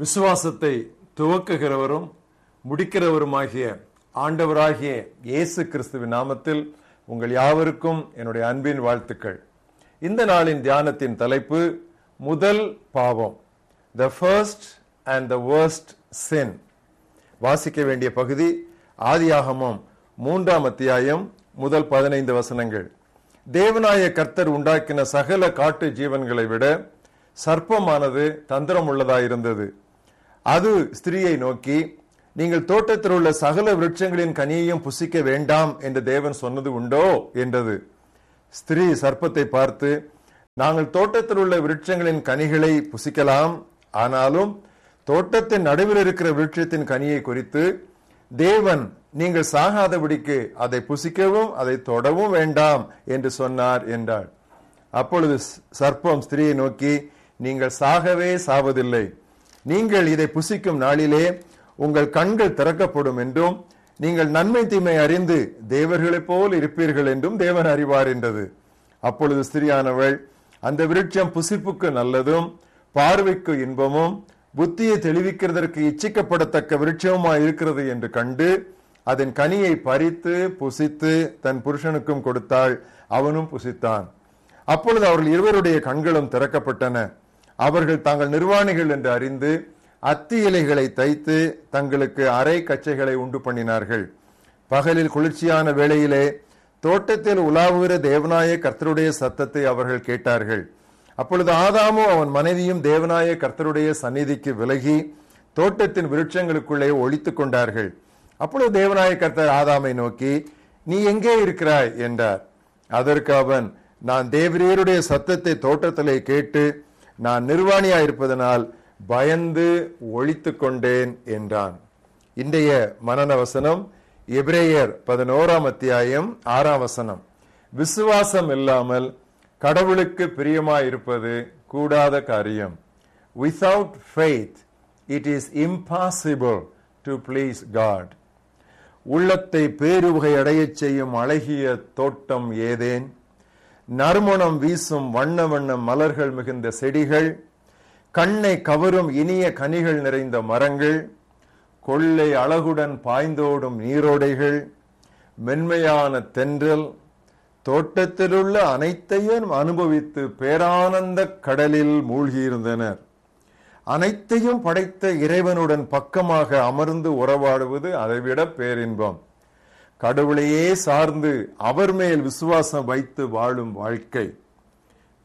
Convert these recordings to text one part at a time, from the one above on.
விசுவாசத்தை துவக்குகிறவரும் முடிக்கிறவருமாகிய ஆண்டவராகிய இயேசு கிறிஸ்துவின் நாமத்தில் உங்கள் யாவருக்கும் என்னுடைய அன்பின் வாழ்த்துக்கள். இந்த நாளின் தியானத்தின் தலைப்பு முதல் பாவம் the first and the worst sin வாசிக்க வேண்டிய பகுதி ஆதியாகமம் மூன்றாம் அத்தியாயம் முதல் பதினைந்து வசனங்கள். தேவனாய கர்த்தர் உண்டாக்கின சகல காட்டு ஜீவன்களை விட சர்ப்பமானது தந்திரம் உள்ளதாயிருந்தது அது ஸ்திரீயை நோக்கி நீங்கள் தோட்டத்தில் உள்ள சகல விருட்சங்களின் கனியையும் புசிக்க வேண்டாம் என்று தேவன் சொன்னது உண்டோ? என்றது. ஸ்திரீ சர்ப்பத்தை பார்த்து நாங்கள் தோட்டத்தில் உள்ள விருட்சங்களின் கனிகளை புசிக்கலாம். ஆனாலும் தோட்டத்தின் நடுவில் இருக்கிற விருட்சத்தின் கனியை குறித்து தேவன் நீங்கள் சாகாதபடிக்கு அதை புசிக்கவும் அதை தொடவும் வேண்டாம் என்று சொன்னார் என்றாள். அப்பொழுது சர்ப்பம் ஸ்திரீயை நோக்கி நீங்கள் சாகவே சாவதில்லை. நீங்கள் இதை புசிக்கும் நாளிலே உங்கள் கண்கள் திறக்கப்படும் என்றும் நீங்கள் நன்மை தீமை அறிந்து தேவர்களைப் போல் இருப்பீர்கள் என்றும் தேவன் அறிவார் என்றது அப்பொழுது ஸ்திரியானவள் அந்த விருட்சம் புசிப்புக்கு நல்லதும் பார்வைக்கு இன்பமும் புத்தியை தெளிவிக்கிறதற்கு இச்சிக்கப்படத்தக்க விருட்சமாய் இருக்கிறது என்று கண்டு அதன் கனியை பறித்து புசித்து தன் புருஷனுக்கும் கொடுத்தாள். அவனும் புசித்தான். அப்பொழுது அவர்கள் இருவருடைய கண்களும் திறக்கப்பட்டன. அவர்கள் தாங்கள் நிர்வாணிகள் என்று அறிந்து அத்தி இலைகளை தைத்து தங்களுக்கு அரை கச்சைகளை உண்டு பண்ணினார்கள். பகலில் குளிர்ச்சியான வேளையிலே தோட்டத்தில் உலாவுகிற தேவநாய கர்த்தருடைய சத்தத்தை அவர்கள் கேட்டார்கள். அப்பொழுது ஆதாமும் அவன் மனைவியும் தேவநாய கர்த்தருடைய சந்நிதிக்கு விலகி தோட்டத்தின் விருட்சங்களுக்குள்ளே ஒழித்துக் கொண்டார்கள். அப்பொழுது தேவநாய கர்த்தர் ஆதாமை நோக்கி நீ எங்கே இருக்கிறாய்? என்றார். அதற்கு அவன் நான் தேவரீருடைய சத்தத்தை தோட்டத்திலே கேட்டு நான் நிர்வாணியா இருப்பதனால் பயந்து ஒழித்து கொண்டேன் என்றான். இன்றைய மனன வசனம் எபிரேயர் பதினோராம் அத்தியாயம் ஆறாம் வசனம். விசுவாசம் இல்லாமல் கடவுளுக்கு பிரியமாயிருப்பது கூடாத காரியம். Without faith it is impossible to please God உள்ளத்தை பேருவகை அடையச் செய்யும் அழகிய தோட்டம் ஏதேன்? நறுமணம் வீசும் வண்ண வண்ண மலர்கள் மிகுந்த செடிகள் கண்ணை கவரும் இனிய கனிகள் நிறைந்த மரங்கள் கொள்ளை அழகுடன் பாய்ந்தோடும் நீரோடைகள் மென்மையான தென்றல் தோட்டத்திலுள்ள அனைத்தையும் அனுபவித்து பேரானந்த கடலில் மூழ்கியிருந்தனர். அனைத்தையும் படைத்த இறைவனுடன் பக்கமாக அமர்ந்து உறவாடுவது அதைவிட பேரின்பம். கடவுளையே சார்ந்து அவர் மேல் விசுவாசம் வைத்து வாழும் வாழ்க்கை.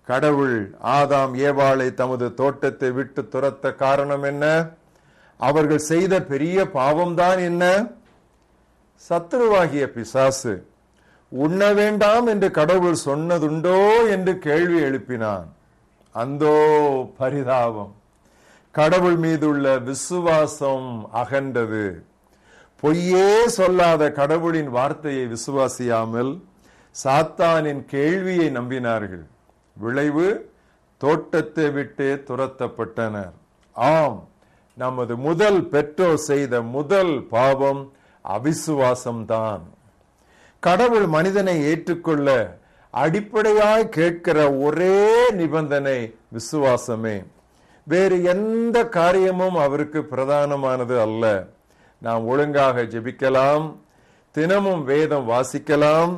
கடவுள் ஆதாம் ஏவாளை தமது தோட்டத்தை விட்டு துரத்த காரணம் என்ன? அவர்கள் செய்த பெரிய பாவம்தான் என்ன? சத்துருவாகிய பிசாசு உண்ண வேண்டாம் என்று கடவுள் சொன்னதுண்டோ என்று கேள்வி எழுப்பினான். அந்தோ பரிதாபம். கடவுள் மீதுள்ள விசுவாசம் அகண்டது பொய்யே சொல்லாத கடவுளின் வார்த்தையை விசுவாசியாமல் சாத்தானின் கேள்வியை நம்பினார்கள். விளைவு தோட்டத்தை விட்டு துரத்தப்பட்டனர். ஆம் நமது முதல் பெற்றோர் செய்த முதல் பாவம் அவிசுவாசம்தான். கடவுள் மனிதனை ஏற்றுக்கொள்ள அடிப்படையாய் கேட்கிற ஒரே நிபந்தனை விசுவாசமே. வேறு எந்த காரியமும் அவருக்கு பிரதானமானது அல்ல. நாம் ஒழுங்காக ஜெபிக்கலாம். தினமும் வேதம் வாசிக்கலாம்.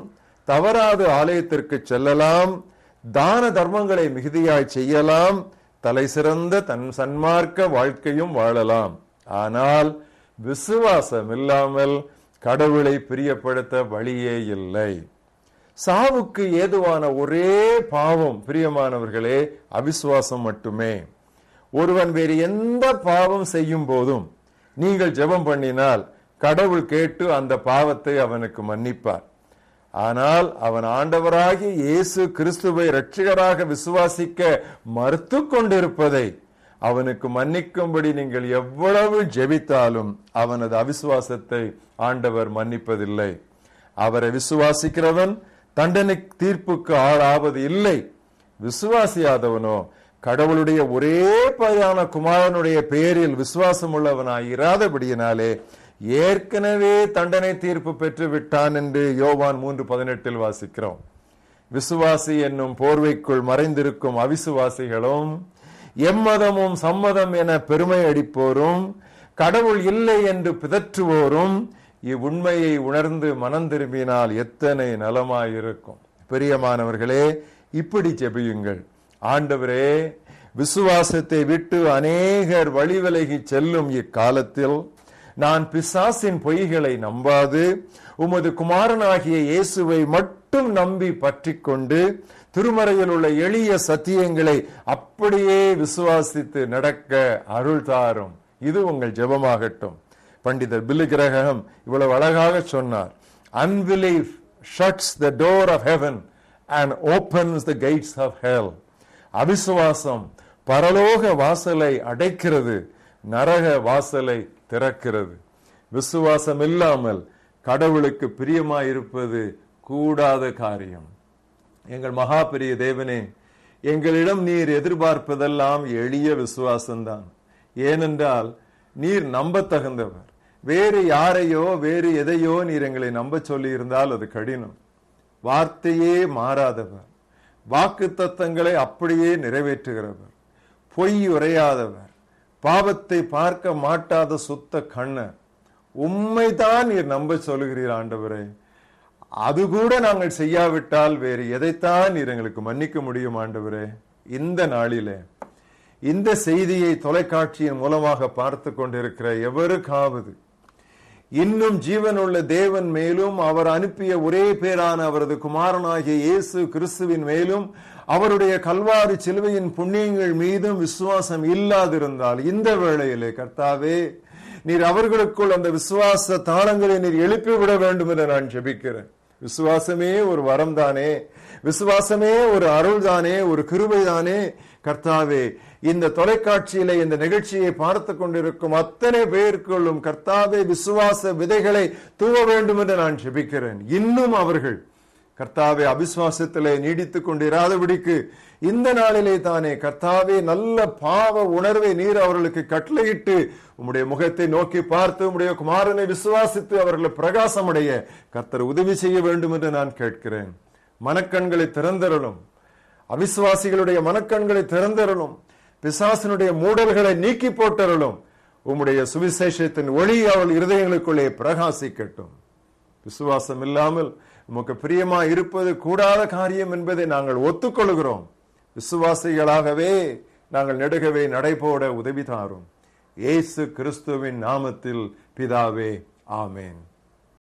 தவறாது ஆலயத்திற்கு செல்லலாம். தான தர்மங்களை மிகுதியாய் செய்யலாம். தலை சிறந்த தன் சன்மார்க்க வாழ்க்கையும் வாழலாம். ஆனால் விசுவாசம் இல்லாமல் கடவுளை பிரியப்படுத்த வழியே இல்லை. சாவுக்கு ஏதுவான ஒரே பாவம் பிரியமானவர்களே அவிசுவாசம் மட்டுமே. ஒருவன் வேறு எந்த பாவம் செய்யும் போதும் நீங்கள் ஜெபம் பண்ணினால் கடவுள் கேட்டு அந்த பாவத்தை அவனுக்கு மன்னிப்பார். ஆனால் அவன் ஆண்டவராகி இயேசு கிறிஸ்துவை ரட்சிகராக விசுவாசிக்க மறுத்து கொண்டிருப்பதை அவனுக்கு மன்னிக்கும்படி நீங்கள் எவ்வளவு ஜெபித்தாலும் அவனது அவிசுவாசத்தை ஆண்டவர் மன்னிப்பதில்லை. அவரை விசுவாசிக்கிறவன் தண்டனை தீர்ப்புக்கு ஆளாவது இல்லை. விசுவாசியாதவனோ கடவுளுடைய ஒரே பையான குமாரனுடைய பெயரில் விசுவாசம் உள்ளவனாய் இராதபடியினாலே ஏற்கனவே தண்டனை தீர்ப்பு பெற்று விட்டான் என்று யோவான் மூன்று பதினெட்டில் வாசிக்கிறோம். விசுவாசி என்னும் போர்வைக்குள் மறைந்திருக்கும் அவிசுவாசிகளும் எம்மதமும் சம்மதம் என பெருமை அடிப்போரும் கடவுள் இல்லை என்று பிதற்றுவோரும் இவ்வுண்மையை உணர்ந்து மனம் திரும்பினால் எத்தனை நலமாயிருக்கும். பிரியமானவர்களே இப்படி ஜெபியுங்கள். ஆண்டவரே விசுவாசத்தை விட்டு அநேகர் வழிவிலகி செல்லும் இக்காலத்தில் நான் பிசாசின் பொய்களை நம்பாது உமது குமாரனாகிய இயேசுவை மட்டும் நம்பி பற்றி கொண்டு திருமறையில் உள்ள எளிய சத்தியங்களை அப்படியே விசுவாசித்து நடக்க அருள் தாரும். இது உங்கள் ஜெபமாகட்டும். பண்டிதர் பில்லு கிரகம் இவ்வளவு அழகாக சொன்னார். Unbelief shuts the door of heaven and opens the gates of hell அவிசுவாசம் பரலோக வாசலை அடைக்கிறது நரக வாசலை திறக்கிறது. விசுவாசம் இல்லாமல் கடவுளுக்கு பிரியமாயிருப்பது கூடாத காரியம். எங்கள் மகா பெரிய தேவனே எங்களிடம் நீர் எதிர்பார்ப்பதெல்லாம் எளிய விசுவாசம்தான். ஏனென்றால் நீர் நம்ப தகுந்தவர் வேறு யாரையோ வேறு எதையோ நீர் எங்களை நம்ப சொல்லி இருந்தால் அது கடினம். வார்த்தையே மாறாதவர். வாக்கு தத்தங்களை அப்படியே நிறைவேற்றுகிறவர் பொய் உரையாதவர் பாவத்தை பார்க்க மாட்டாத சுத்த கண்ணர். உண்மைதான் நீர் நம்ப சொல்லுகிறீர் ஆண்டவரே. அது கூட நாங்கள் செய்யாவிட்டால் வேறு எதைத்தான் நீர் எங்களுக்கு மன்னிக்க முடியும் ஆண்டவரே. இந்த நாளிலே இந்த செய்தியை தொலைக்காட்சியின் மூலமாக பார்த்து கொண்டிருக்கிற எவருக்காவது இன்னும் ஜீவனுள்ள தேவன் மேலும் அவர் அனுப்பிய ஒரே பேரான அவரது குமாரனாகிய இயேசு கிறிஸ்துவின் மேலும் அவருடைய கல்வாரி சிலுவையின் புண்ணியங்கள் மீதும் விசுவாசம் இல்லாதிருந்தால் இந்த வேளையிலே கர்த்தாவே நீர் அவர்களுக்குள் அந்த விசுவாச தாளங்களை நீர் எழுப்பிவிட வேண்டும் என்று நான் ஜெபிக்கிறேன். விசுவாசமே ஒரு வரம் தானே விசுவாசமே ஒரு அருள் தானே ஒரு கிருபை தானே கர்த்தாவே இந்த தொலைக்காட்சியில இந்த நிகழ்ச்சியை பார்த்து கொண்டிருக்கும் அத்தனை பேருக்குள்ளும் கர்த்தாவே விசுவாச விதைகளை தூவ வேண்டும் என்று நான் ஜெபிக்கிறேன். இன்னும் அவர்கள் கர்த்தாவே அபிஸ்வாசத்திலே நீடித்துக் கொண்டிராதபடிக்கு இந்த நாளிலே தானே கர்த்தாவே நல்ல பாவ உணர்வை நீர் அவர்களுக்கு கட்டளையிட்டு உம்முடைய முகத்தை நோக்கி பார்த்து உம்முடைய குமாரனை விசுவாசித்து அவர்களை பிரகாசமடைய கர்த்தர் உதவி செய்ய வேண்டும் என்று நான் கேட்கிறேன். மனக்கண்களை திறந்தரலும் அவிசுவாசிகளுடைய மனக்கண்களை திறந்தரலும் பிசாசனுடைய மூடல்களை நீக்கி போட்டரலும் உம்முடைய சுவிசேஷத்தின் ஒளி அவள் இருதயங்களுக்குள்ளே பிரகாசிக்கட்டும். விசுவாசம் இல்லாமல் உமக்கு பிரியமா இருப்பது கூடாத காரியம் என்பதை நாங்கள் ஒத்துக்கொள்கிறோம். விசுவாசிகளாகவே நாங்கள் நெடுகவே நடைபோட உதவி தாரும். ஏசு கிறிஸ்துவின் நாமத்தில் பிதாவே ஆமேன்.